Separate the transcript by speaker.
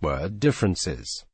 Speaker 1: Word differences.